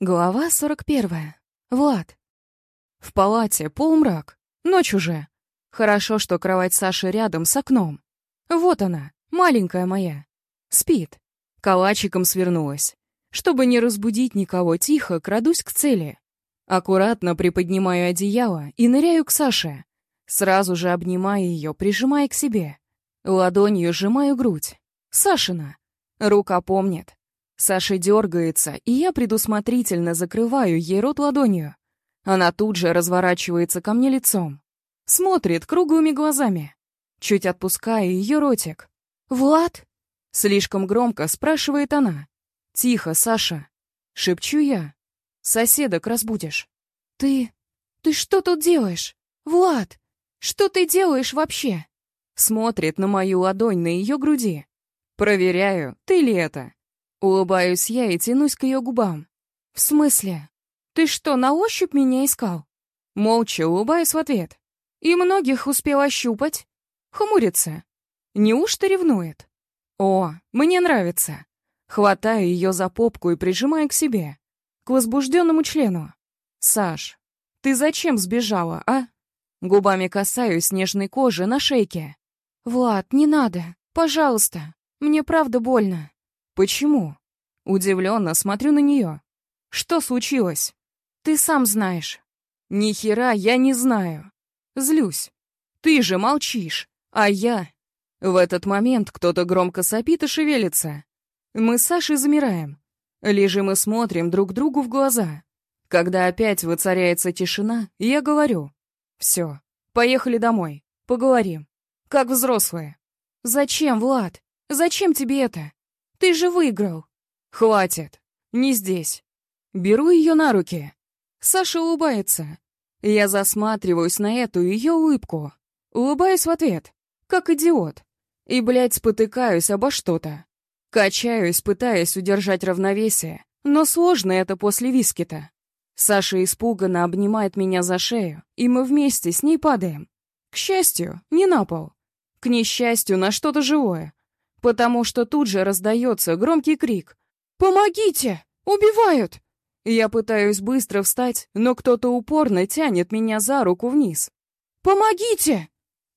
Глава 41. Влад. В палате полумрак. Ночь уже. Хорошо, что кровать Саши рядом с окном. Вот она, маленькая моя. Спит. Калачиком свернулась. Чтобы не разбудить никого, тихо крадусь к цели. Аккуратно приподнимаю одеяло и ныряю к Саше. Сразу же обнимаю ее, прижимая к себе. Ладонью сжимаю грудь. Сашина. Рука помнит. Саша дергается, и я предусмотрительно закрываю ей рот ладонью. Она тут же разворачивается ко мне лицом. Смотрит круглыми глазами. Чуть отпуская ее ротик. «Влад?» Слишком громко спрашивает она. «Тихо, Саша!» Шепчу я. «Соседок разбудишь». «Ты... ты что тут делаешь? Влад! Что ты делаешь вообще?» Смотрит на мою ладонь на ее груди. «Проверяю, ты ли это?» Улыбаюсь я и тянусь к ее губам. «В смысле? Ты что, на ощупь меня искал?» Молча улыбаюсь в ответ. «И многих успел ощупать?» Хмурится. Неужто ревнует? «О, мне нравится!» Хватаю ее за попку и прижимаю к себе. К возбужденному члену. «Саш, ты зачем сбежала, а?» Губами касаюсь нежной кожи на шейке. «Влад, не надо. Пожалуйста. Мне правда больно». «Почему?» Удивленно смотрю на нее. «Что случилось?» «Ты сам знаешь». «Ни хера я не знаю». Злюсь. «Ты же молчишь, а я...» В этот момент кто-то громко сопит и шевелится. Мы с Сашей замираем. Лежим и смотрим друг другу в глаза. Когда опять воцаряется тишина, я говорю. «Все, поехали домой, поговорим. Как взрослые». «Зачем, Влад? Зачем тебе это? Ты же выиграл!» «Хватит! Не здесь!» Беру ее на руки. Саша улыбается. Я засматриваюсь на эту ее улыбку. Улыбаюсь в ответ, как идиот. И, блядь, спотыкаюсь обо что-то. Качаюсь, пытаясь удержать равновесие. Но сложно это после виски-то. Саша испуганно обнимает меня за шею, и мы вместе с ней падаем. К счастью, не на пол. К несчастью, на что-то живое потому что тут же раздается громкий крик. «Помогите! Убивают!» Я пытаюсь быстро встать, но кто-то упорно тянет меня за руку вниз. «Помогите!»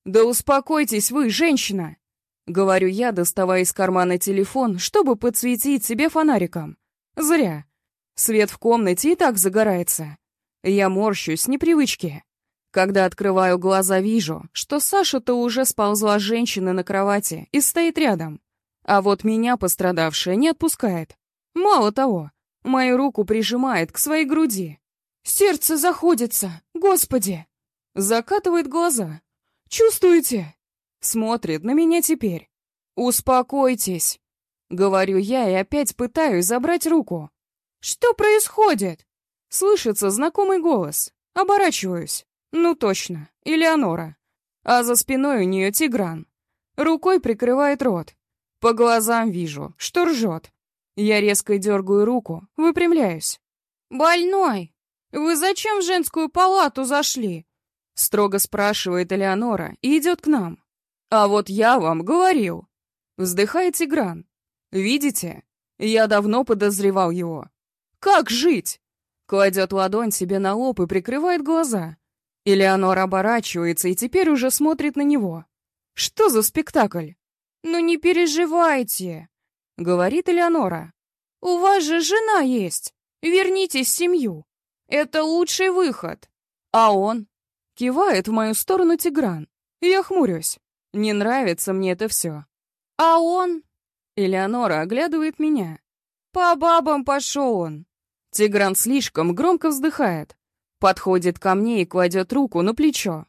«Да успокойтесь вы, женщина!» Говорю я, доставая из кармана телефон, чтобы подсветить себе фонариком. Зря. Свет в комнате и так загорается. Я морщусь с непривычки. Когда открываю глаза, вижу, что Саша-то уже сползла с женщины на кровати и стоит рядом. А вот меня пострадавшая не отпускает. Мало того, мою руку прижимает к своей груди. Сердце заходится, господи! Закатывает глаза. Чувствуете? Смотрит на меня теперь. Успокойтесь. Говорю я и опять пытаюсь забрать руку. Что происходит? Слышится знакомый голос. Оборачиваюсь. Ну точно, Элеонора. А за спиной у нее Тигран. Рукой прикрывает рот. По глазам вижу, что ржет. Я резко дергаю руку, выпрямляюсь. «Больной! Вы зачем в женскую палату зашли?» Строго спрашивает Элеонора и идет к нам. «А вот я вам говорил!» Вздыхает Тигран. «Видите? Я давно подозревал его. Как жить?» Кладет ладонь себе на лоб и прикрывает глаза. Элеонора оборачивается и теперь уже смотрит на него. Что за спектакль? «Ну не переживайте», — говорит Элеонора. «У вас же жена есть. Вернитесь в семью. Это лучший выход». А он? Кивает в мою сторону Тигран. Я хмурюсь. Не нравится мне это все. А он? Элеонора оглядывает меня. По бабам пошел он. Тигран слишком громко вздыхает. Подходит ко мне и кладет руку на плечо.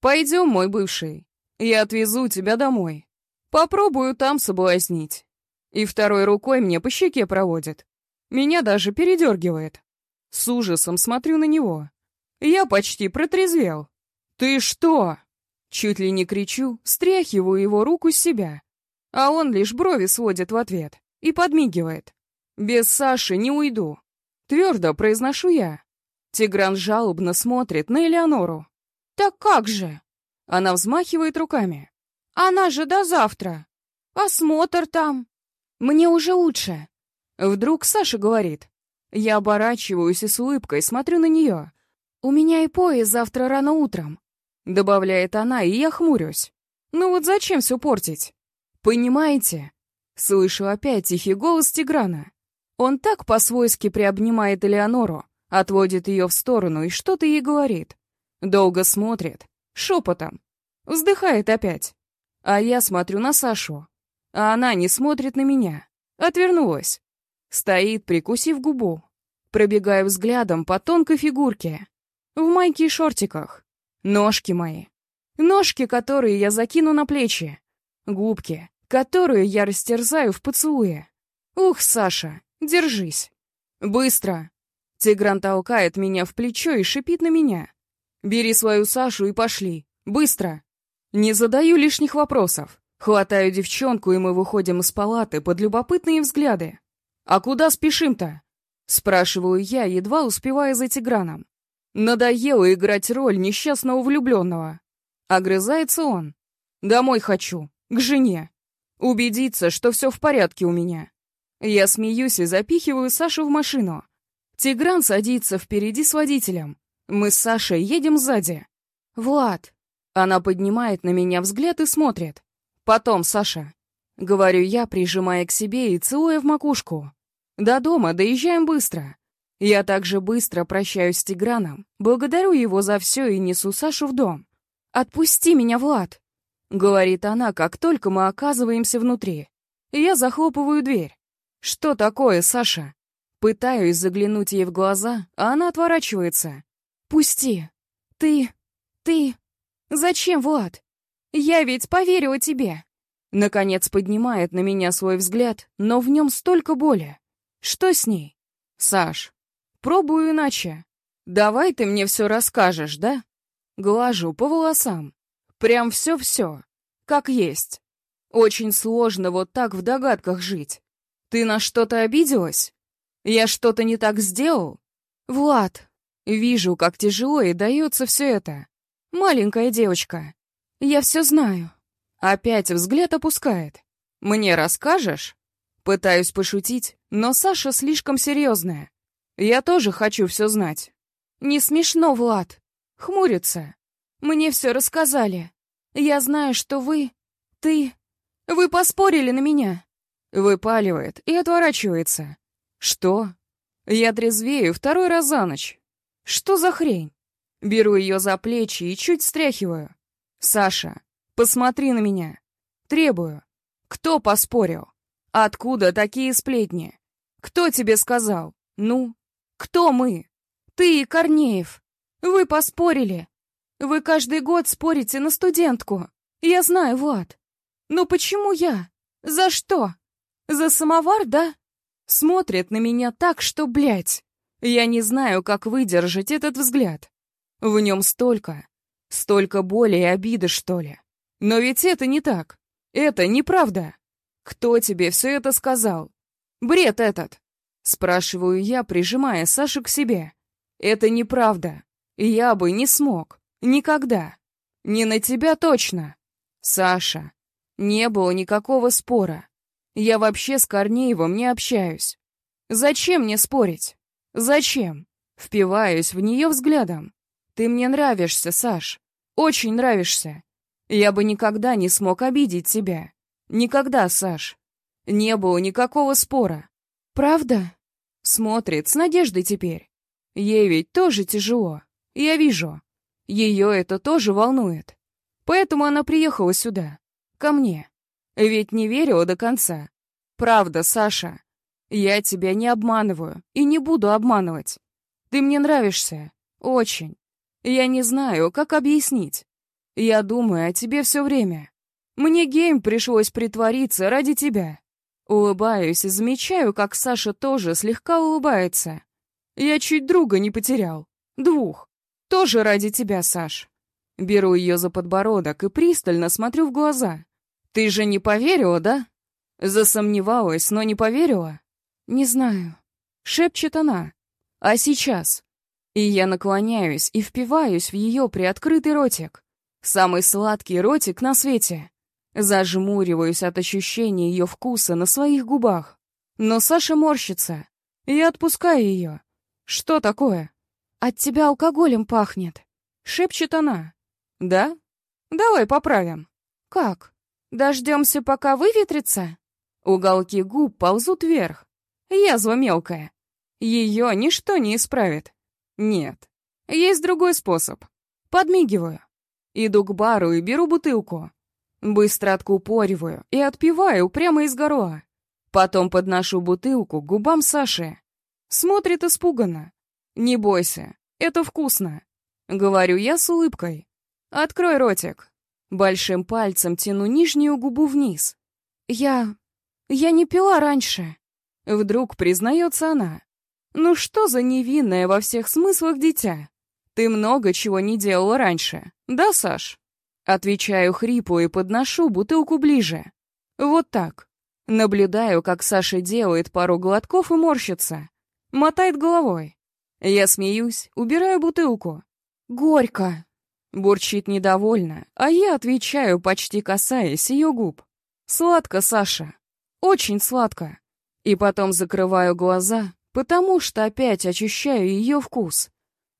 «Пойдем, мой бывший. Я отвезу тебя домой. Попробую там соблазнить». И второй рукой мне по щеке проводит. Меня даже передергивает. С ужасом смотрю на него. Я почти протрезвел. «Ты что?» Чуть ли не кричу, стряхиваю его руку с себя. А он лишь брови сводит в ответ и подмигивает. «Без Саши не уйду». Твердо произношу я. Тигран жалобно смотрит на Элеонору. «Так как же?» Она взмахивает руками. «Она же до завтра. Осмотр там. Мне уже лучше». Вдруг Саша говорит. Я оборачиваюсь и с улыбкой смотрю на нее. «У меня и поезд завтра рано утром», — добавляет она, и я хмурюсь. «Ну вот зачем все портить?» «Понимаете?» Слышу опять тихий голос Тиграна. Он так по-свойски приобнимает Элеонору, отводит ее в сторону и что-то ей говорит. Долго смотрит, шепотом. Вздыхает опять. А я смотрю на Сашу. А она не смотрит на меня. Отвернулась. Стоит, прикусив губу. Пробегая взглядом по тонкой фигурке. В майке и шортиках. Ножки мои. Ножки, которые я закину на плечи. Губки, которые я растерзаю в поцелуе. Ух, Саша, держись. Быстро. Тигран толкает меня в плечо и шипит на меня. Бери свою Сашу и пошли. Быстро. Не задаю лишних вопросов. Хватаю девчонку, и мы выходим из палаты под любопытные взгляды. «А куда спешим-то?» Спрашиваю я, едва успевая за Тиграном. Надоело играть роль несчастного влюбленного. Огрызается он. «Домой хочу. К жене. Убедиться, что все в порядке у меня». Я смеюсь и запихиваю Сашу в машину. Тигран садится впереди с водителем. Мы с Сашей едем сзади. «Влад!» Она поднимает на меня взгляд и смотрит. Потом, Саша. Говорю я, прижимая к себе и целуя в макушку. До дома доезжаем быстро. Я также быстро прощаюсь с Тиграном, благодарю его за все и несу Сашу в дом. «Отпусти меня, Влад!» — говорит она, как только мы оказываемся внутри. Я захлопываю дверь. «Что такое, Саша?» Пытаюсь заглянуть ей в глаза, а она отворачивается. «Пусти! Ты... ты... Зачем, Влад? Я ведь поверила тебе. Наконец поднимает на меня свой взгляд, но в нем столько боли. Что с ней? Саш, пробую иначе. Давай ты мне все расскажешь, да? Глажу по волосам. Прям все-все. Как есть. Очень сложно вот так в догадках жить. Ты на что-то обиделась? Я что-то не так сделал? Влад, вижу, как тяжело и дается все это. Маленькая девочка. Я все знаю. Опять взгляд опускает. Мне расскажешь? Пытаюсь пошутить, но Саша слишком серьезная. Я тоже хочу все знать. Не смешно, Влад. Хмурится. Мне все рассказали. Я знаю, что вы... Ты... Вы поспорили на меня. Выпаливает и отворачивается. Что? Я трезвею второй раз за ночь. Что за хрень? Беру ее за плечи и чуть встряхиваю. «Саша, посмотри на меня. Требую. Кто поспорил? Откуда такие сплетни? Кто тебе сказал? Ну? Кто мы? Ты и Корнеев. Вы поспорили. Вы каждый год спорите на студентку. Я знаю, Влад. Но почему я? За что? За самовар, да? Смотрит на меня так, что, блядь, я не знаю, как выдержать этот взгляд. В нем столько, Столько боли и обиды, что ли? Но ведь это не так. Это неправда. Кто тебе все это сказал? Бред этот. Спрашиваю я, прижимая Сашу к себе. Это неправда. Я бы не смог. Никогда. Не на тебя точно. Саша, не было никакого спора. Я вообще с Корнеевым не общаюсь. Зачем мне спорить? Зачем? Впиваюсь в нее взглядом. Ты мне нравишься, Саш. Очень нравишься. Я бы никогда не смог обидеть тебя. Никогда, Саш. Не было никакого спора. Правда? Смотрит с надеждой теперь. Ей ведь тоже тяжело. Я вижу. Ее это тоже волнует. Поэтому она приехала сюда. Ко мне. Ведь не верила до конца. Правда, Саша. Я тебя не обманываю и не буду обманывать. Ты мне нравишься. Очень. Я не знаю, как объяснить. Я думаю о тебе все время. Мне гейм пришлось притвориться ради тебя. Улыбаюсь и замечаю, как Саша тоже слегка улыбается. Я чуть друга не потерял. Двух. Тоже ради тебя, Саш. Беру ее за подбородок и пристально смотрю в глаза. Ты же не поверила, да? Засомневалась, но не поверила? Не знаю. Шепчет она. А сейчас? И я наклоняюсь и впиваюсь в ее приоткрытый ротик. Самый сладкий ротик на свете. Зажмуриваюсь от ощущения ее вкуса на своих губах. Но Саша морщится. Я отпускаю ее. Что такое? От тебя алкоголем пахнет. Шепчет она. Да? Давай поправим. Как? Дождемся, пока выветрится? Уголки губ ползут вверх. Язва мелкая. Ее ничто не исправит. Нет. Есть другой способ. Подмигиваю. Иду к бару и беру бутылку. Быстро откупориваю и отпиваю прямо из горла. Потом подношу бутылку к губам Саши. Смотрит испуганно. «Не бойся, это вкусно», — говорю я с улыбкой. «Открой ротик». Большим пальцем тяну нижнюю губу вниз. «Я... я не пила раньше». Вдруг признается она. «Ну что за невинное во всех смыслах дитя? Ты много чего не делала раньше, да, Саш?» Отвечаю хрипу и подношу бутылку ближе. Вот так. Наблюдаю, как Саша делает пару глотков и морщится. Мотает головой. Я смеюсь, убираю бутылку. «Горько!» Бурчит недовольно, а я отвечаю, почти касаясь ее губ. «Сладко, Саша. Очень сладко». И потом закрываю глаза, потому что опять ощущаю ее вкус.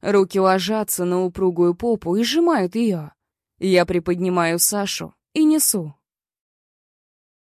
Руки ложатся на упругую попу и сжимают ее. Я приподнимаю Сашу и несу.